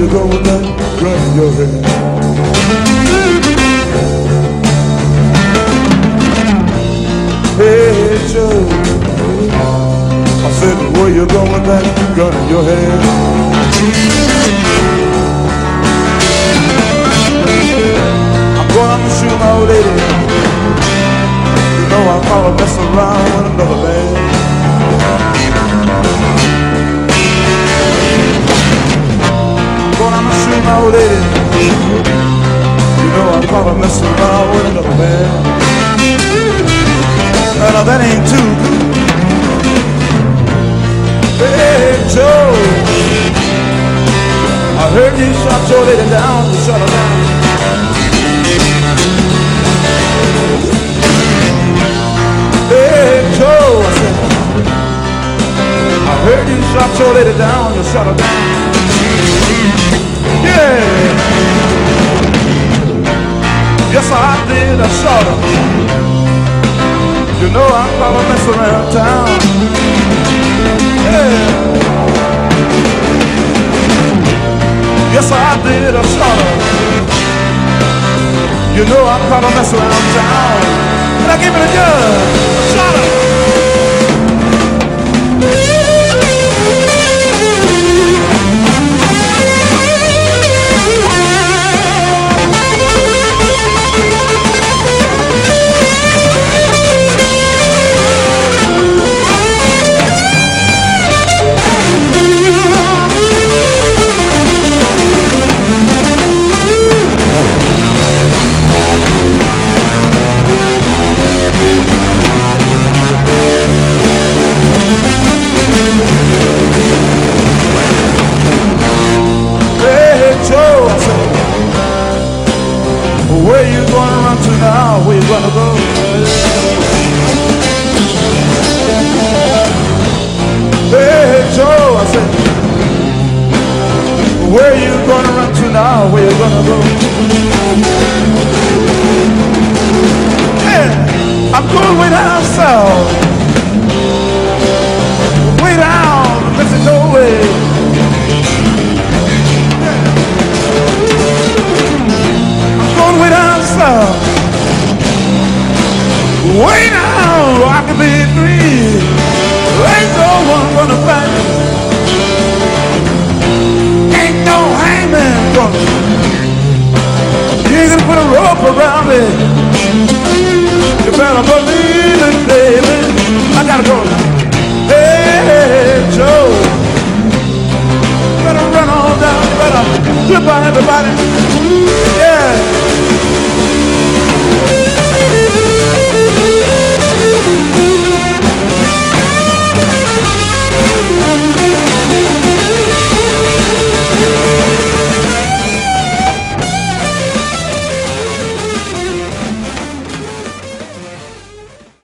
you go then grab your head. Hey Joe, I said where you going back, gun in your hand? I'm going to shoot my old lady. You know I'm gonna mess around with another man. Old lady. You know I call her mess around with another man. Well, that ain't too good. Hey, Joe. I heard you shot your lady down, you shot her down. Hey, Joe, I said, I heard you shot your lady down, you shot her down. Yes, I did, I shot her. You know I call her mess around town. Yeah. Yes, I did, I shot her. You know I caught her mess around town. And I gave it a gun. Where you gonna run to now? Where you gonna go? Hey, Joe, I said, where you gonna run to now? Where you gonna go? Yeah, I'm going way down Way down, I can be free. Ain't no one gonna fight me.